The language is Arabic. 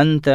أنت